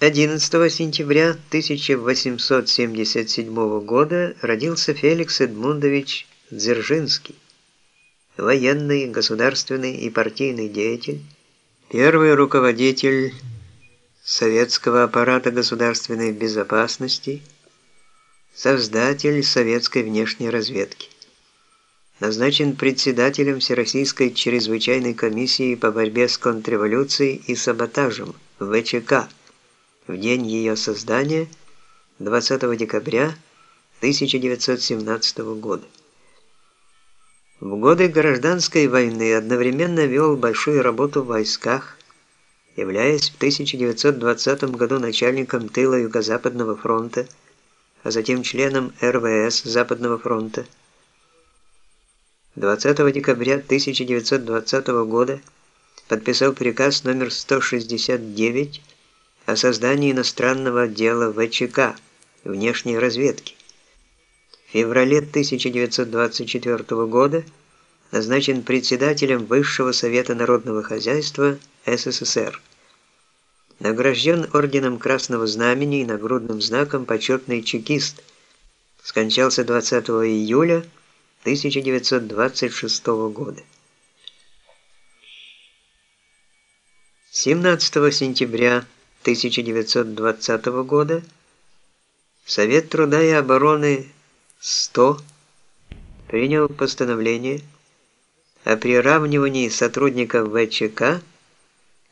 11 сентября 1877 года родился Феликс Эдмундович Дзержинский, военный, государственный и партийный деятель, первый руководитель советского аппарата государственной безопасности, создатель советской внешней разведки. Назначен председателем Всероссийской чрезвычайной комиссии по борьбе с контрреволюцией и саботажем ВЧК в день ее создания 20 декабря 1917 года. В годы гражданской войны одновременно вел большую работу в войсках, являясь в 1920 году начальником тыла Юго-Западного фронта, а затем членом РВС Западного фронта. 20 декабря 1920 года подписал приказ номер 169 о создании иностранного отдела ВЧК, внешней разведки. В феврале 1924 года назначен председателем Высшего Совета Народного Хозяйства СССР. Награжден орденом Красного Знамени и нагрудным знаком «Почетный чекист». Скончался 20 июля 1926 года. 17 сентября 1920 года Совет труда и обороны 100 принял постановление о приравнивании сотрудников ВЧК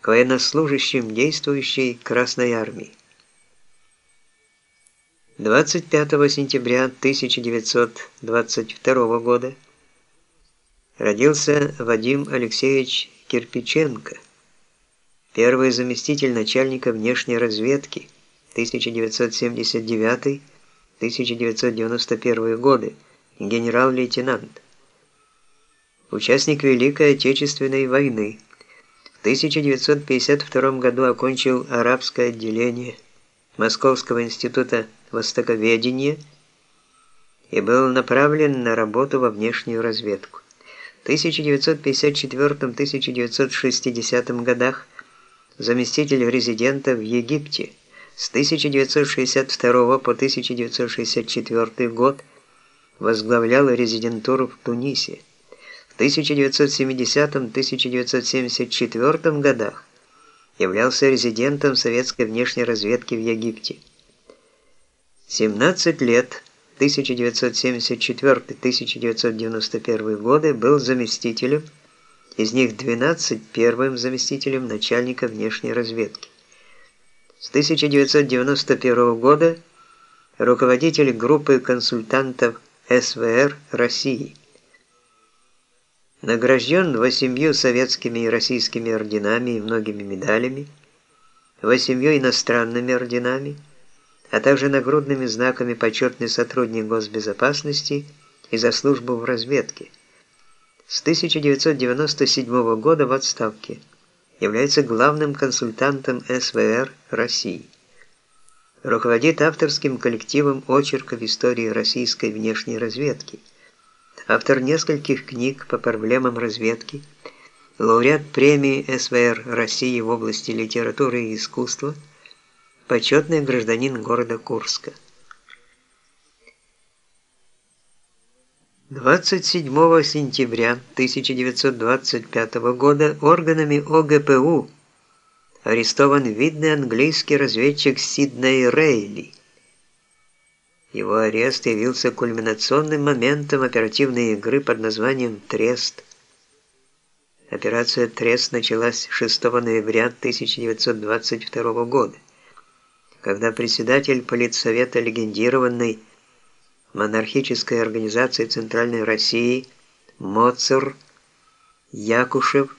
к военнослужащим действующей Красной Армии. 25 сентября 1922 года родился Вадим Алексеевич Кирпиченко – Первый заместитель начальника внешней разведки 1979-1991 годы, генерал-лейтенант. Участник Великой Отечественной войны. В 1952 году окончил арабское отделение Московского института востоковедения и был направлен на работу во внешнюю разведку. В 1954-1960 годах заместитель резидента в Египте с 1962 по 1964 год, возглавлял резидентуру в Тунисе. В 1970-1974 годах являлся резидентом советской внешней разведки в Египте. 17 лет 1974-1991 годы был заместителем из них 12 первым заместителем начальника внешней разведки. С 1991 года руководитель группы консультантов СВР России. Награжден восемью советскими и российскими орденами и многими медалями, восемью иностранными орденами, а также нагрудными знаками почетный сотрудник госбезопасности и за службу в разведке – с 1997 года в отставке, является главным консультантом СВР России. Руководит авторским коллективом очерков истории российской внешней разведки. Автор нескольких книг по проблемам разведки, лауреат премии СВР России в области литературы и искусства, почетный гражданин города Курска. 27 сентября 1925 года органами ОГПУ арестован видный английский разведчик Сидней Рейли. Его арест явился кульминационным моментом оперативной игры под названием «Трест». Операция «Трест» началась 6 ноября 1922 года, когда председатель политсовета легендированной монархической организации Центральной России Моцар Якушев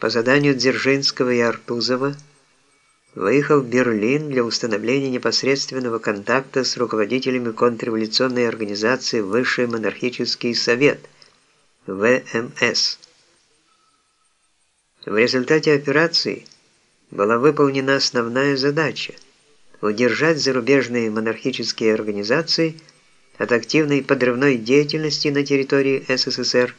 по заданию Дзержинского и Артузова выехал в Берлин для установления непосредственного контакта с руководителями контрреволюционной организации Высший монархический совет ВМС. В результате операции была выполнена основная задача удержать зарубежные монархические организации от активной подрывной деятельности на территории СССР